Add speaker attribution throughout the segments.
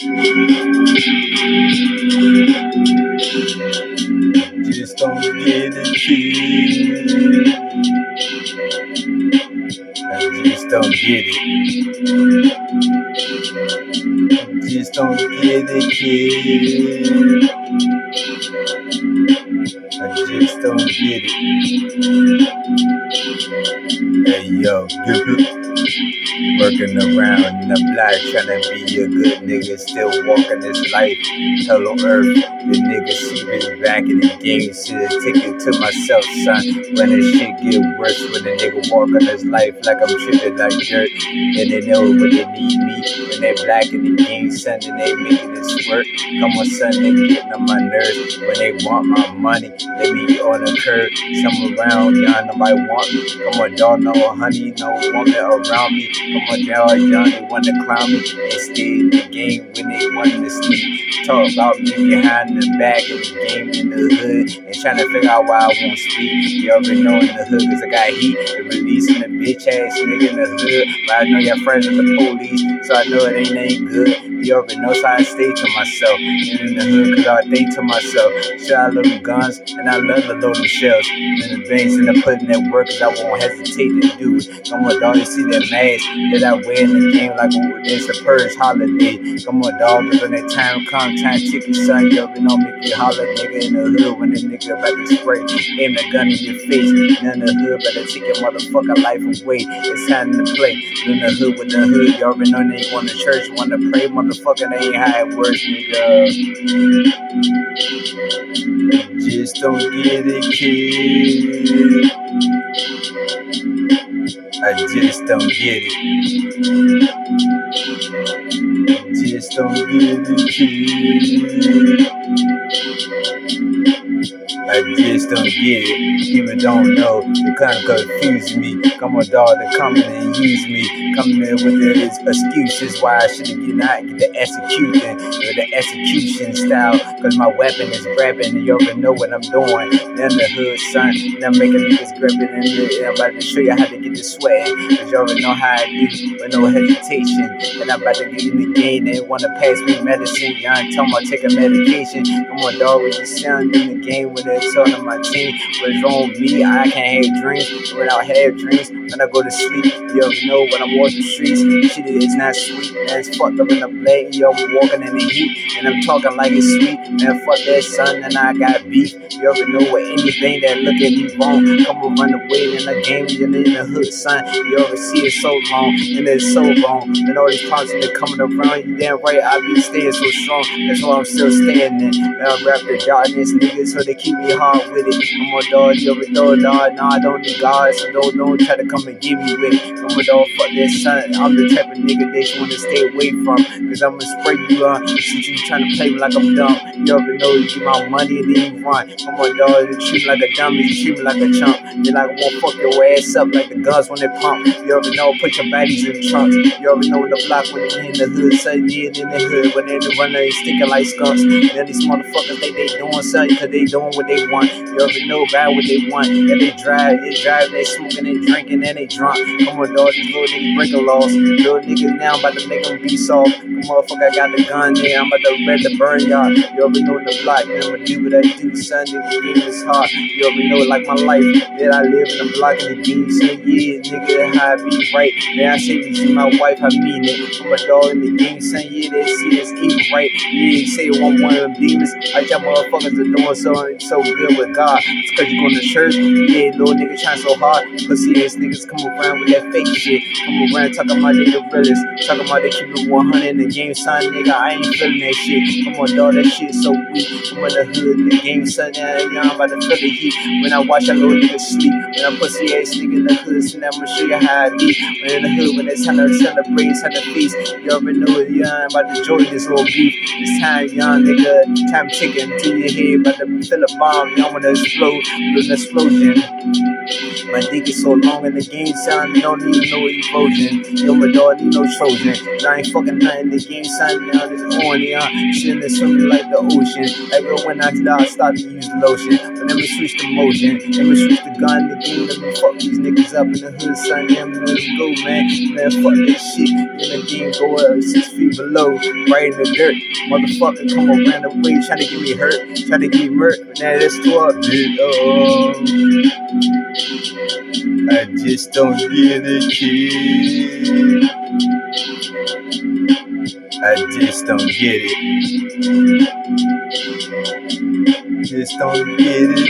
Speaker 1: Just don't get it, kid. I just don't get it. Just don't get it, kid. I just don't get it. Hey yo, Working around in the block, trying to be a good nigga, still walking this life. Hello Earth, the nigga see me back in the game, see the ticket to myself, son. When this shit get worse, when the nigga walking this life like I'm tripping like dirt, and they know when they need me, when they black in the game, son, and they making this work. Come on, son, they getting on my nerves. When they want my money, they be on the curb. Some around, y'all nobody want me. Come on, dog, no honey, no woman around me. Come on, they want to clown me. They in the game when they want to sleep. Talk about me behind the back of the game in the hood and trying to figure out why I won't speak. You already know in the hood cause I got heat. They releasing the bitch ass nigga in the hood. But I know your friends with the police, so I know it ain't ain't good. Already know, so I stay to myself. And in the hood, cause I think to myself. Shit, I love them guns, and I love to load shells. And the banks, and I'm putting that work, cause I won't hesitate to do it. Come on, dog, you see that mask that I wear in the game like it's a purge holiday. Come on, dog, cause when that time come, time chicken, son, you already know, make you holler, nigga, in the hood. When the nigga about to spray, aim the gun in your face. And in the hood, better take your motherfucking life away. It's time to play. In the hood with the hood, you already know they going to church, want to pray, motherfucking ain't how it works, nigga. Just don't get it, kid. I just don't get it. Just don't get it, kid. I just don't get it. People don't know. They kind of confuse me. Come on, dog, they coming and use me. Coming in with their excuses why I shouldn't get not get the execution or the execution style. Cause my weapon is grabbing and you already know what I'm doing. In the hood, son. I'm making niggas it there. And I'm about to show you how to get the sweat. Cause you already know how I do with no hesitation. And I'm about to get in the game. They wanna pass me medicine. Y'all tell me I take a medication. Come on, dog, with the sound in the game with it telling my team wrong with me. I can't have dreams without have dreams. When I go to sleep, you already know when I'm walking the streets. Shit is not sweet, man. It's fucked up in the blade. Yo, I'm walking in the heat, and I'm talking like it's sweet. Man, fuck that son, and I got beef. You already know what anything that look at me wrong. Come on, run away in the game, you're in the hood, son. You already see it so long, and it's so wrong. And all these problems that coming around, you damn right, I be staying so strong. That's why I'm still standing. And I rap the darkness, niggas, so they keep me hard with it. I'm a dog, you already know, dog. Nah, I don't need God, so don't, don't try to come and get me with it. I'm a dog, fuck that son. I'm the type of nigga they to stay away from. Cause I'm gonna spray you on. Since you trying to play me like I'm dumb. You already know you get my money and then you run. I'm a dog, you treat me like a dummy, you treat me like a chump. You like won't fuck your ass up like the guns when they pump. You already know, put your baddies in the trunks. You already know the block when they in the hood, son, yeah, in the hood. When they in the runner, they sticking like skunks. Then these motherfuckers think they doing something cause they doing what they want. You ever know about what they want. Yeah, they drive, they drive, they smoking, they drinking, and they drunk. Come on, dog, these little niggas breaking laws. Little niggas now, I'm about to make them be soft. Motherfucker, got the gun there, I'm about to ready the burn y'all. You already know the block, man, I'ma do what I do, son. The game is hard. You already know, like my life, that I live in the block in the game. So yeah, nigga, how I be right. Man, I say you see my wife, I mean it. I'm a dog in the game, son. Yeah, they see it's evil, right? Yeah, say want one of them demons. I y'all motherfuckers are doing so so good with God. It's cause you going to church. Yeah, little nigga trying so hard. Pussy ass niggas come around with that fake shit. Come around talking about they the realest. Talking about they keep it 100 in the game, son. Nigga, I ain't feeling that shit. Come on, dog, that shit so weak. I'm in the hood in the game, son. Yeah, I'm about to feel the heat. When I watch that little nigga sleep. When I pussy ass nigga in the hood, son, I'm gonna show you how I be. When in the hood, when it's time to celebrate, time to feast. You already know it, yeah. I'm about to enjoy this little beef. It's time, young nigga. Time ticking to your head. About to feel a bomb bomb, y'all wanna explode, an explosion. My dick is so long in the game son, don't need no erosion. Yo, my dog need no Trojan. I ain't fucking nothing, the game son, now it's on, yeah. Shitting and swimming like the ocean. Like when I start, to use lotion. But let me switch the motion, let me switch the gun, the game, let me fuck these niggas up in the hood, son, yeah, let them go, man. Man, fuck this shit. In the game, go up six feet below, right in the dirt. Motherfucker come around the way, trying to get me hurt, trying to get me murked. Now that's 12, dude. Oh. I just don't get it, kid. I just don't get it. Just don't get it,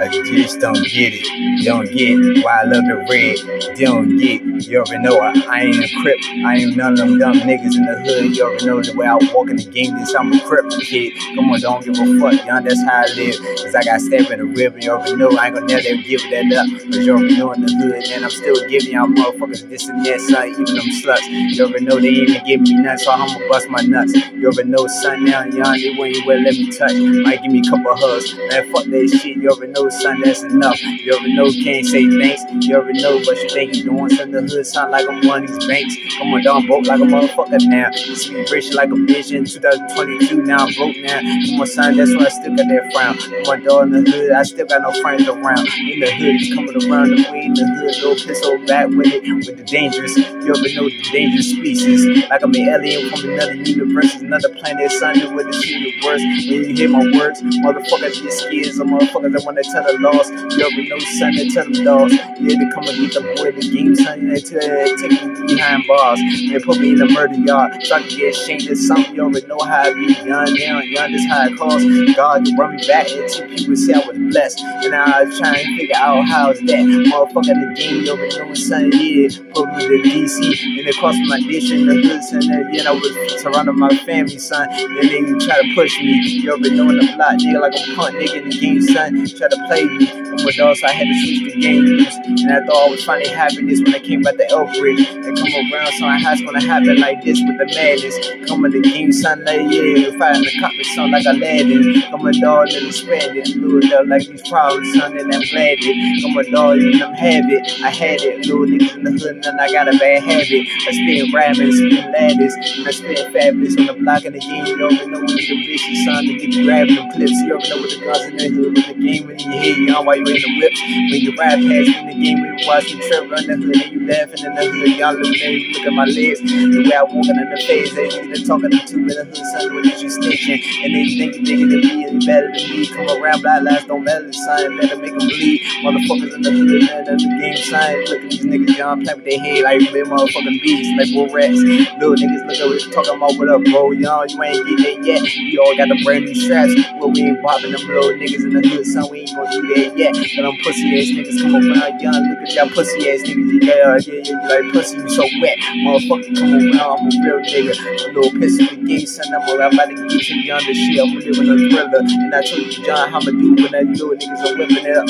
Speaker 1: I just don't get it. You don't get why I love the red. You don't get. You already know I, I ain't a crip. I ain't none of them dumb niggas in the hood. You already know the way I walk in the game. This I'm a crip kid. Come on, don't give a fuck, young. That's how I live. Cause I got stabbed in the river. You already know I ain't gonna never give that up. Cause you already know in the hood, and I'm still giving y'all motherfuckers this and that, son. Even them sluts. You already know they ain't even giving me nuts, so I'ma bust my nuts. You already know, son. Now, young, they won't even let me touch. Might give me a couple hugs. Man, fuck that shit. You already know, son. That's enough. You already know, can't say thanks. You already know, but you think you're doing something the hood, sound like I'm one of these banks. Come on, dog, broke like a motherfucker now. You see me rich like a bitch in 2022, now I'm broke now. Come on, son, that's why I still got that frown. Come on, dog, in the hood, I still got no friends around. In the hood, it's coming around the way in the hood, Lil Pistol back with it, with the dangerous. You already know the dangerous species. Like I'm an alien from another universe, another planet, son, where the shit. When you hear my words, motherfuckers get scared, some motherfuckers that wanna tell the loss. You already know, son, they tell them dogs. Yeah, they come and get the boy, the game, son, they tell take me behind bars. They put me in the murder yard so I can get shamed or something. You already know how I be young down, young, this how it costs. God to run me back until people say I was blessed. And I was trying to figure out how's that. Motherfucker, the game, you already know, son, yeah. Put me to DC, and it cost my dish in the hood, son. And then I was surrounded my family, son. Then they try to push me. You already know in the block, nigga, like a punk nigga in the game, son. Try to play me. I'm with so I had to switch the game loose. And I thought I was finding happiness when I came back to Elk Bridge. And come around, so I how's gonna happen like this with the madness. Coming the game, son, like yeah, fighting the comic, son, like Aladdin. Come a dog, and spread it, little up like these problems, son, and I'm glad it. Come a dog, and I'm it. I had it, little niggas in the hood, and I got a bad habit. I spin ramen, spin ladders, and I spin fabulous on the block and the game. You already know you the bitches, son, to get grabbing them clips. You already know what the guns in the hood, with the game when you hear you on while you in the whips. When you ride past in the game, you watch me trip run the hood, and you laughing in the hood, y'all at me, look at my legs, the way I walking in the face, they either talking to two in the hood, son, what is you snitching? And they think you than me, and you better than me. Come around, black lives don't matter, son, better make them bleed. Motherfuckers in the hood, man, that's the game, son. Look at these niggas, y'all play with their head like they motherfucking beasts, like bull rats. Little niggas look at what you talking about, what up, bro? Y'all, you ain't getting it yet. We all got the brand new straps, but we ain't bopping them little niggas in the hood, son. We ain't gonna do that yet. But them pussy ass niggas come around, young. Look at y'all pussy ass niggas, yeah, yeah, yeah, you like pussy, you so wet. Motherfucker, come around, I'm a real nigga. A little piss in the game, son. I'm about to get you beyond the shit. I'm living a thriller. And I told you, John, how I'ma do when that little niggas are whipping it up.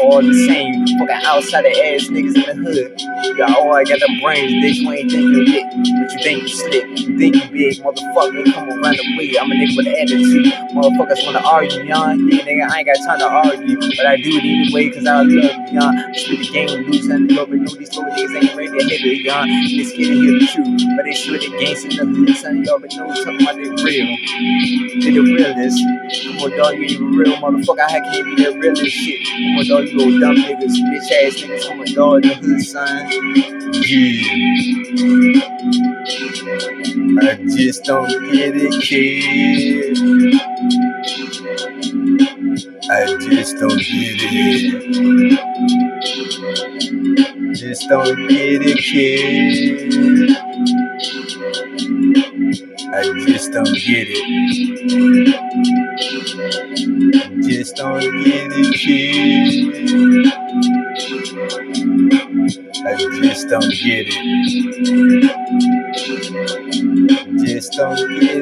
Speaker 1: All the same, fucking outside the ass niggas in the hood. Y'all all I got the brains, bitch. You ain't think you lit, but you think you slick. You think you big, motherfucker. Come around the way. I'm a nigga with an attitude. Motherfuckers wanna argue, young. Yeah, nigga, I ain't got time to argue. But I do it anyway, cause I love young. Split the game, lose, you already know these little niggas ain't ready to hit it, young. And to hear the truth. But they split the games in the hood, son. You already know talking about they real. They the realest. Come on, dog, you ain't even real, motherfucker. I can't be that realest shit. Come on, dog, you little dumb niggas, bitch ass niggas. Come on, dog, the hood, son. Yeah. I just don't get it, kid. I just don't get it. Just don't get it, kid. I just don't get it. Just don't get it, kid. I just don't get it. Just don't get it,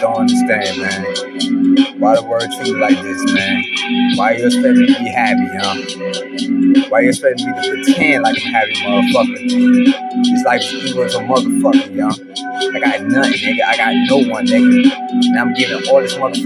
Speaker 1: don't understand, man. Why the world treat me like this, man? Why you expect me to be happy, huh? Why you expecting me to pretend like I'm happy, motherfucker? This life is evil as a motherfucker, y'all. I got nothing, nigga. I got no one, nigga. And I'm giving all this motherfucker.